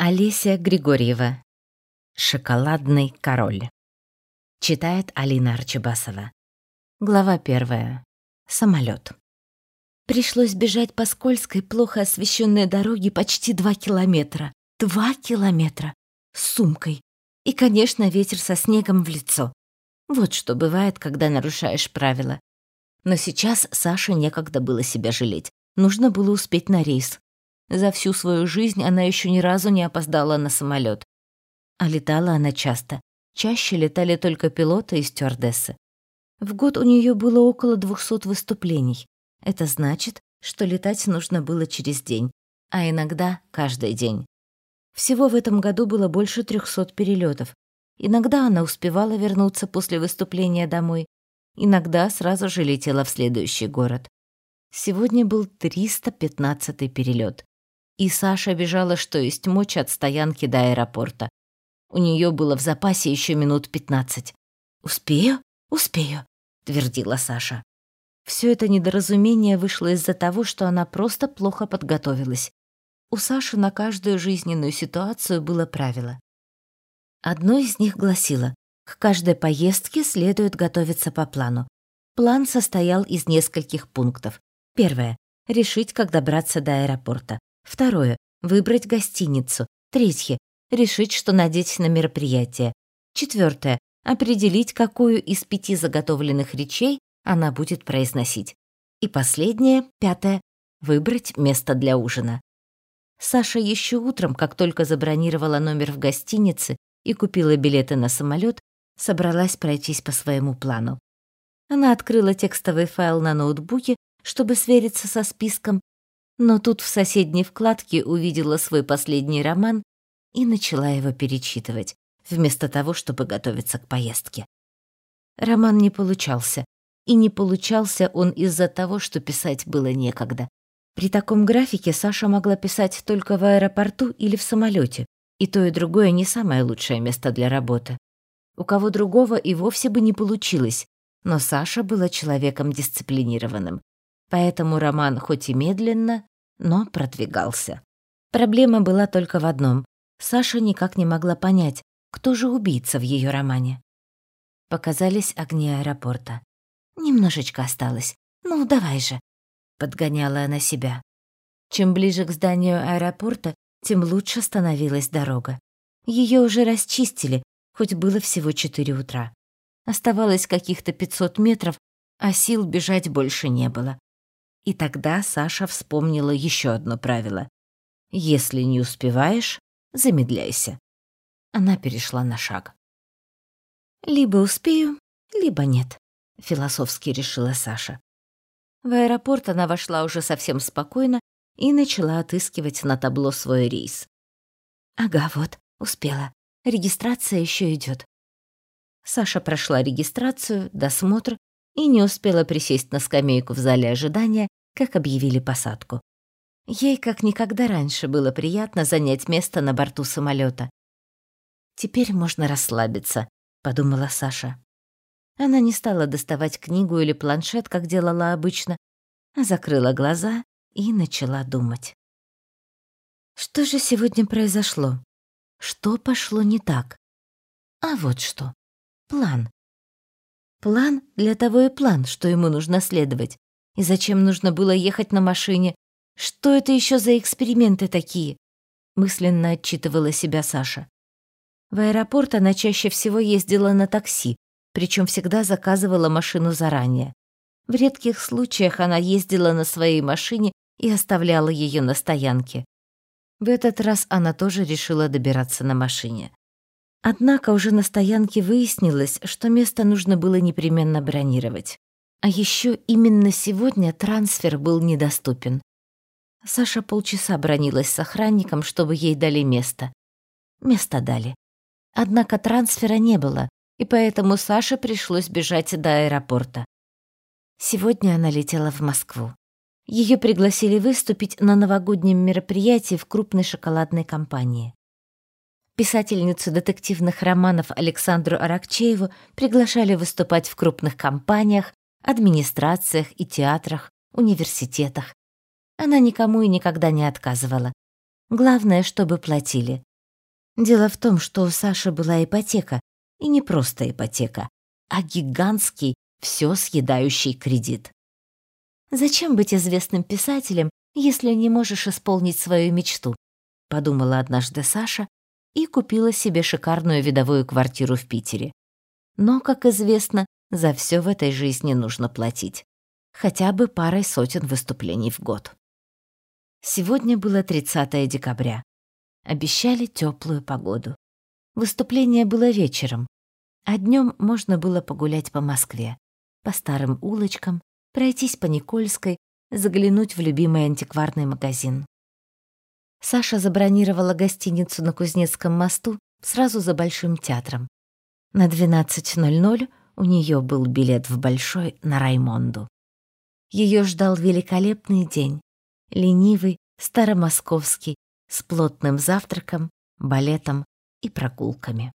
Олеся Григорьева. «Шоколадный король». Читает Алина Арчибасова. Глава первая. Самолет. Пришлось бежать по скользкой, плохо освещенной дороге почти два километра. Два километра. С сумкой. И, конечно, ветер со снегом в лицо. Вот что бывает, когда нарушаешь правила. Но сейчас Саше некогда было себя жалеть. Нужно было успеть на рейс. За всю свою жизнь она еще ни разу не опоздала на самолет. А летала она часто. Чаще летали только пилоты и стюардессы. В год у нее было около 200 выступлений. Это значит, что летать нужно было через день, а иногда каждый день. Всего в этом году было больше 300 перелетов. Иногда она успевала вернуться после выступления домой, иногда сразу же летела в следующий город. Сегодня был 315-й перелет и Саша бежала, что есть мочь от стоянки до аэропорта. У нее было в запасе еще минут пятнадцать. «Успею? Успею», — твердила Саша. Все это недоразумение вышло из-за того, что она просто плохо подготовилась. У Саши на каждую жизненную ситуацию было правило. Одно из них гласило, к каждой поездке следует готовиться по плану. План состоял из нескольких пунктов. Первое — решить, как добраться до аэропорта. Второе — выбрать гостиницу. Третье — решить, что надеть на мероприятие. Четвертое — определить, какую из пяти заготовленных речей она будет произносить. И последнее, пятое — выбрать место для ужина. Саша еще утром, как только забронировала номер в гостинице и купила билеты на самолет, собралась пройтись по своему плану. Она открыла текстовый файл на ноутбуке, чтобы свериться со списком, но тут в соседней вкладке увидела свой последний роман и начала его перечитывать, вместо того, чтобы готовиться к поездке. Роман не получался, и не получался он из-за того, что писать было некогда. При таком графике Саша могла писать только в аэропорту или в самолете, и то и другое не самое лучшее место для работы. У кого другого и вовсе бы не получилось, но Саша была человеком дисциплинированным. Поэтому роман хоть и медленно, но продвигался. Проблема была только в одном. Саша никак не могла понять, кто же убийца в ее романе. Показались огни аэропорта. Немножечко осталось. Ну, давай же. Подгоняла она себя. Чем ближе к зданию аэропорта, тем лучше становилась дорога. Ее уже расчистили, хоть было всего 4 утра. Оставалось каких-то 500 метров, а сил бежать больше не было. И тогда Саша вспомнила еще одно правило. Если не успеваешь, замедляйся. Она перешла на шаг. «Либо успею, либо нет», — философски решила Саша. В аэропорт она вошла уже совсем спокойно и начала отыскивать на табло свой рейс. «Ага, вот, успела. Регистрация еще идет. Саша прошла регистрацию, досмотр и не успела присесть на скамейку в зале ожидания, как объявили посадку. Ей как никогда раньше было приятно занять место на борту самолета. «Теперь можно расслабиться», — подумала Саша. Она не стала доставать книгу или планшет, как делала обычно, а закрыла глаза и начала думать. Что же сегодня произошло? Что пошло не так? А вот что. План. План для того и план, что ему нужно следовать. И зачем нужно было ехать на машине? Что это еще за эксперименты такие? Мысленно отчитывала себя Саша. В аэропорт она чаще всего ездила на такси, причем всегда заказывала машину заранее. В редких случаях она ездила на своей машине и оставляла ее на стоянке. В этот раз она тоже решила добираться на машине. Однако уже на стоянке выяснилось, что место нужно было непременно бронировать. А еще именно сегодня трансфер был недоступен. Саша полчаса бронилась с охранником, чтобы ей дали место. Место дали. Однако трансфера не было, и поэтому Саше пришлось бежать до аэропорта. Сегодня она летела в Москву. Ее пригласили выступить на новогоднем мероприятии в крупной шоколадной компании. Писательницу детективных романов Александру Аракчееву приглашали выступать в крупных компаниях, администрациях и театрах, университетах. Она никому и никогда не отказывала. Главное, чтобы платили. Дело в том, что у Саши была ипотека, и не просто ипотека, а гигантский, все съедающий кредит. «Зачем быть известным писателем, если не можешь исполнить свою мечту?» — подумала однажды Саша и купила себе шикарную видовую квартиру в Питере. Но, как известно, за все в этой жизни нужно платить. Хотя бы парой сотен выступлений в год. Сегодня было 30 декабря. Обещали теплую погоду. Выступление было вечером, а днем можно было погулять по Москве, по старым улочкам, пройтись по Никольской, заглянуть в любимый антикварный магазин. Саша забронировала гостиницу на Кузнецком мосту сразу за Большим театром. На 12.00 у нее был билет в Большой на Раймонду. Ее ждал великолепный день, ленивый, старомосковский, с плотным завтраком, балетом и прогулками.